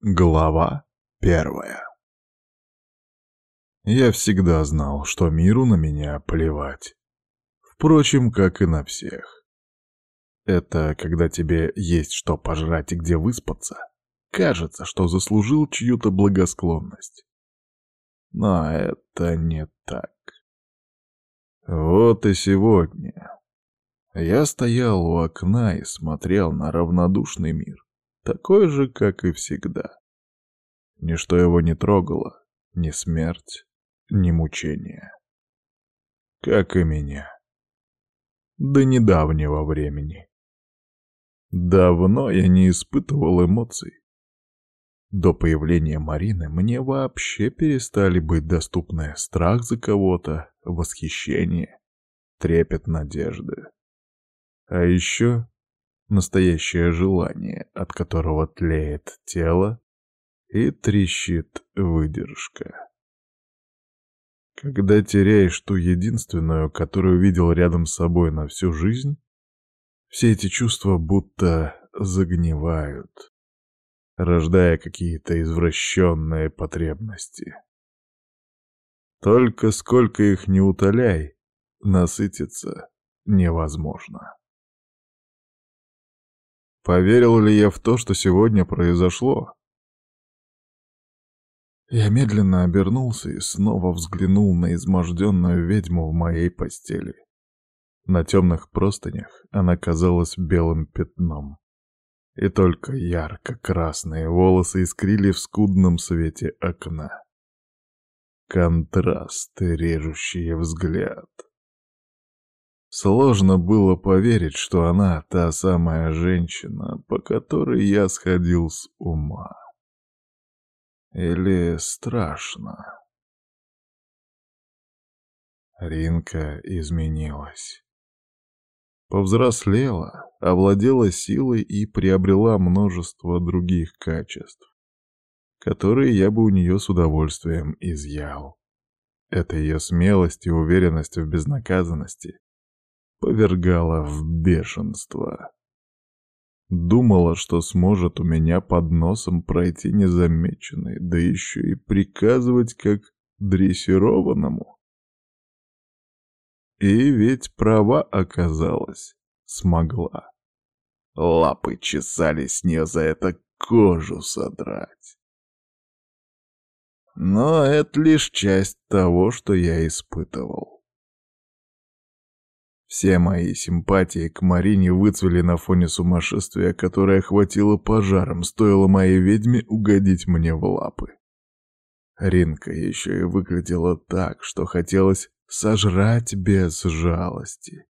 Глава первая Я всегда знал, что миру на меня плевать. Впрочем, как и на всех. Это когда тебе есть что пожрать и где выспаться. Кажется, что заслужил чью-то благосклонность. Но это не так. Вот и сегодня. Я стоял у окна и смотрел на равнодушный мир такой же, как и всегда. Ничто его не трогало, ни смерть, ни мучение. Как и меня. До недавнего времени. Давно я не испытывал эмоций. До появления Марины мне вообще перестали быть доступны страх за кого-то, восхищение, трепет надежды. А еще настоящее желание, от которого тлеет тело и трещит выдержка. Когда теряешь ту единственную, которую видел рядом с собой на всю жизнь, все эти чувства будто загнивают, рождая какие-то извращенные потребности. Только сколько их не утоляй, насытиться невозможно. Поверил ли я в то, что сегодня произошло? Я медленно обернулся и снова взглянул на изможденную ведьму в моей постели. На темных простынях она казалась белым пятном. И только ярко-красные волосы искрили в скудном свете окна. Контрасты, режущие взгляд. Сложно было поверить, что она та самая женщина, по которой я сходил с ума. Или страшно. Ринка изменилась. Повзрослела, овладела силой и приобрела множество других качеств, которые я бы у нее с удовольствием изъял. Это ее смелость и уверенность в безнаказанности повергала в бешенство. Думала, что сможет у меня под носом пройти незамеченной, да еще и приказывать как дрессированному. И ведь права оказалась, смогла. Лапы чесались с нее за это кожу содрать. Но это лишь часть того, что я испытывал. Все мои симпатии к Марине выцвели на фоне сумасшествия, которое охватило пожаром, стоило моей ведьме угодить мне в лапы. Ринка еще и выглядела так, что хотелось сожрать без жалости.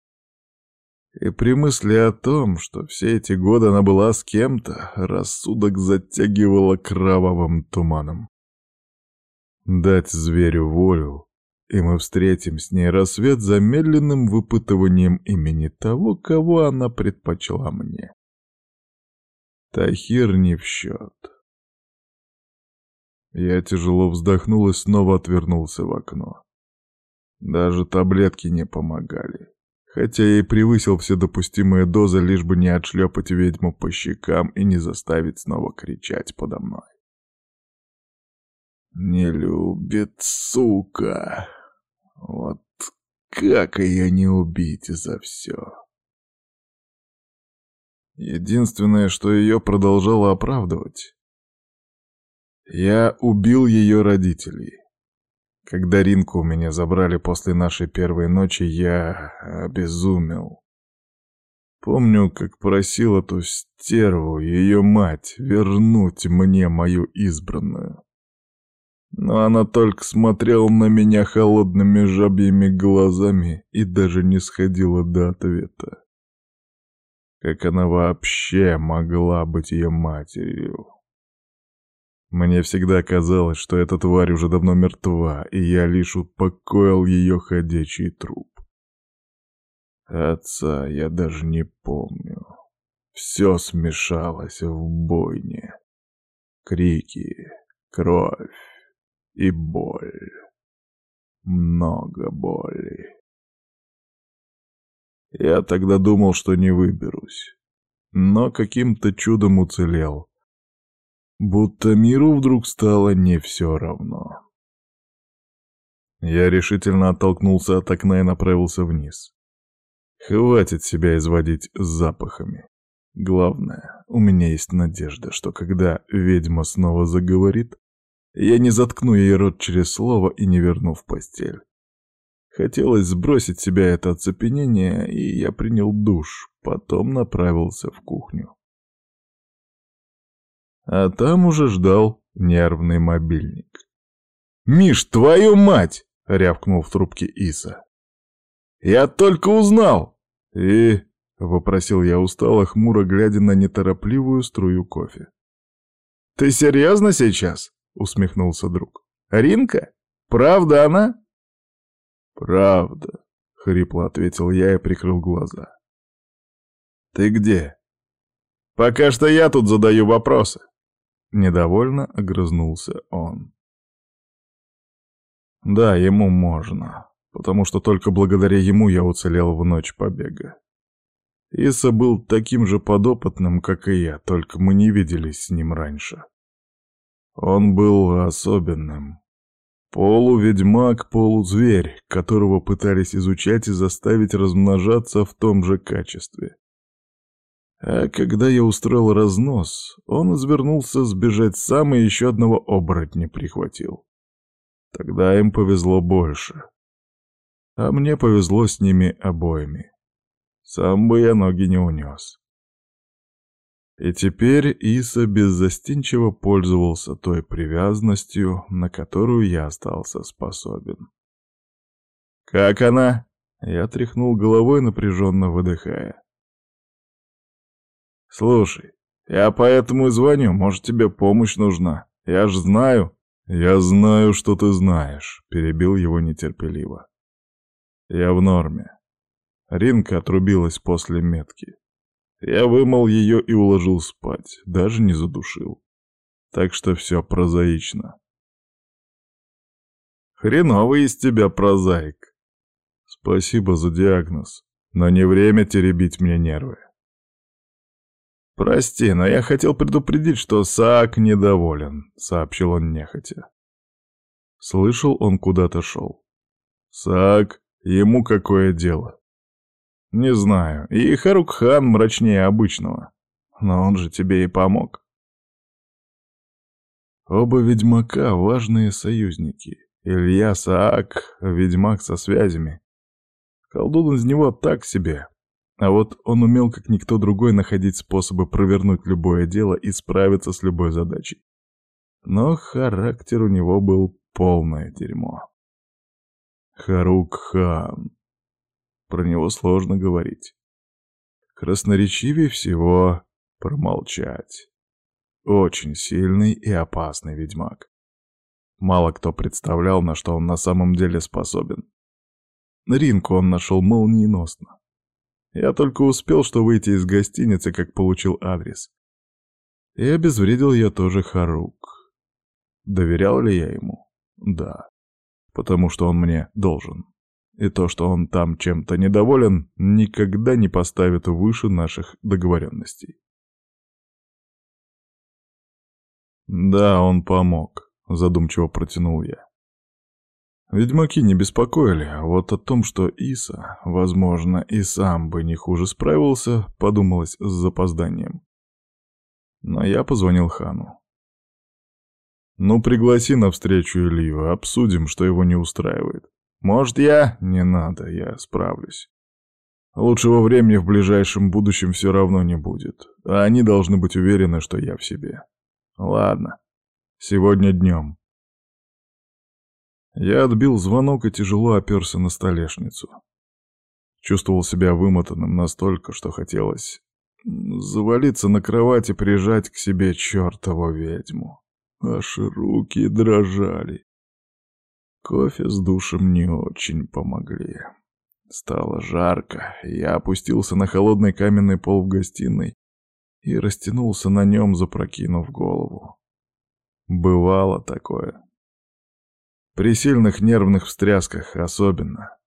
И при мысли о том, что все эти годы она была с кем-то, рассудок затягивало кровавым туманом. Дать зверю волю и мы встретим с ней рассвет замедленным выпытыванием имени того, кого она предпочла мне. Тахир не в счет. Я тяжело вздохнул и снова отвернулся в окно. Даже таблетки не помогали. Хотя я и превысил все допустимые дозы, лишь бы не отшлепать ведьму по щекам и не заставить снова кричать подо мной. «Не любит, сука!» Вот как ее не убить за все? Единственное, что ее продолжало оправдывать. Я убил ее родителей. Когда Ринку у меня забрали после нашей первой ночи, я обезумел. Помню, как просил эту стерву, ее мать, вернуть мне мою избранную но она только смотрела на меня холодными жабьими глазами и даже не сходила до ответа. Как она вообще могла быть ее матерью? Мне всегда казалось, что эта тварь уже давно мертва, и я лишь упокоил ее ходячий труп. Отца я даже не помню. Все смешалось в бойне. Крики, кровь, и боль. Много боли. Я тогда думал, что не выберусь, но каким-то чудом уцелел. Будто миру вдруг стало не все равно. Я решительно оттолкнулся от окна и направился вниз. Хватит себя изводить запахами. Главное, у меня есть надежда, что когда ведьма снова заговорит, я не заткну ей рот через слово и не верну в постель. Хотелось сбросить себя это оцепенение, и я принял душ, потом направился в кухню. А там уже ждал нервный мобильник. «Миш, твою мать!» — рявкнул в трубке Иса. «Я только узнал!» «И...» — вопросил я устало, хмуро глядя на неторопливую струю кофе. «Ты серьезно сейчас?» — усмехнулся друг. «Ринка? Правда она?» «Правда», — хрипло ответил я и прикрыл глаза. «Ты где?» «Пока что я тут задаю вопросы». Недовольно огрызнулся он. «Да, ему можно, потому что только благодаря ему я уцелел в ночь побега. Иса был таким же подопытным, как и я, только мы не виделись с ним раньше. Он был особенным, Полуведьмак, полузверь, которого пытались изучать и заставить размножаться в том же качестве. А когда я устроил разнос, он извернулся сбежать сам и еще одного оборотня прихватил. Тогда им повезло больше. А мне повезло с ними обоими. Сам бы я ноги не унес. И теперь Иса беззастенчиво пользовался той привязанностью, на которую я остался способен. «Как она?» — я тряхнул головой, напряженно выдыхая. «Слушай, я поэтому и звоню, может, тебе помощь нужна. Я ж знаю». «Я знаю, что ты знаешь», — перебил его нетерпеливо. «Я в норме. Ринка отрубилась после метки. Я вымыл ее и уложил спать, даже не задушил. Так что все прозаично. Хреновый из тебя прозаик. Спасибо за диагноз, но не время теребить мне нервы. «Прости, но я хотел предупредить, что Саак недоволен», — сообщил он нехотя. Слышал, он куда-то шел. «Саак, ему какое дело?» «Не знаю. И Харукхан мрачнее обычного. Но он же тебе и помог». Оба ведьмака — важные союзники. Илья Саак — ведьмак со связями. Колдун из него так себе. А вот он умел, как никто другой, находить способы провернуть любое дело и справиться с любой задачей. Но характер у него был полное дерьмо. Харук-хан. Про него сложно говорить. Красноречивее всего промолчать. Очень сильный и опасный ведьмак. Мало кто представлял, на что он на самом деле способен. Ринку он нашел молниеносно. Я только успел, что выйти из гостиницы, как получил адрес. И обезвредил я тоже Харук. Доверял ли я ему? Да. Потому что он мне должен и то, что он там чем-то недоволен, никогда не поставит выше наших договоренностей. «Да, он помог», — задумчиво протянул я. Ведьмаки не беспокоили, а вот о том, что Иса, возможно, и сам бы не хуже справился, подумалось с запозданием. Но я позвонил Хану. «Ну, пригласи на встречу Илью, обсудим, что его не устраивает. Может, я? Не надо, я справлюсь. Лучшего времени в ближайшем будущем все равно не будет, а они должны быть уверены, что я в себе. Ладно, сегодня днем. Я отбил звонок и тяжело оперся на столешницу. Чувствовал себя вымотанным настолько, что хотелось завалиться на кровать и прижать к себе чертову ведьму. Аж руки дрожали. Кофе с душем не очень помогли. Стало жарко, я опустился на холодный каменный пол в гостиной и растянулся на нем, запрокинув голову. Бывало такое. При сильных нервных встрясках особенно.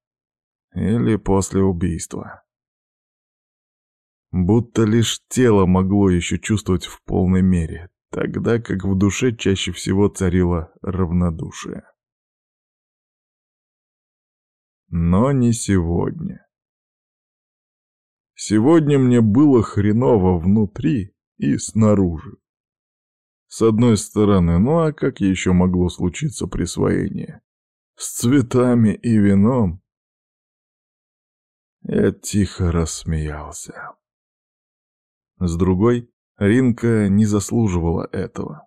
Или после убийства. Будто лишь тело могло еще чувствовать в полной мере. тогда как в душе чаще всего царило равнодушие. Но не сегодня. Сегодня мне было хреново внутри и снаружи. С одной стороны, ну а как еще могло случиться присвоение? С цветами и вином? Я тихо рассмеялся. С другой, Ринка не заслуживала этого.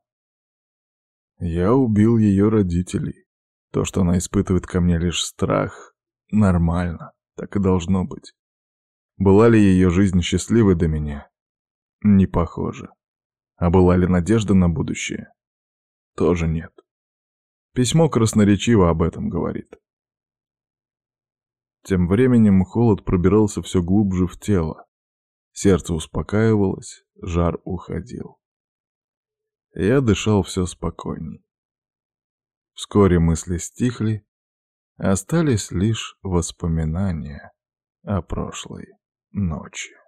Я убил ее родителей. То, что она испытывает ко мне лишь страх, нормально, так и должно быть. Была ли ее жизнь счастливой до меня? Не похоже. А была ли надежда на будущее? Тоже нет. Письмо красноречиво об этом говорит. Тем временем холод пробирался все глубже в тело. Сердце успокаивалось, жар уходил. Я дышал все спокойней. Вскоре мысли стихли, остались лишь воспоминания о прошлой ночи.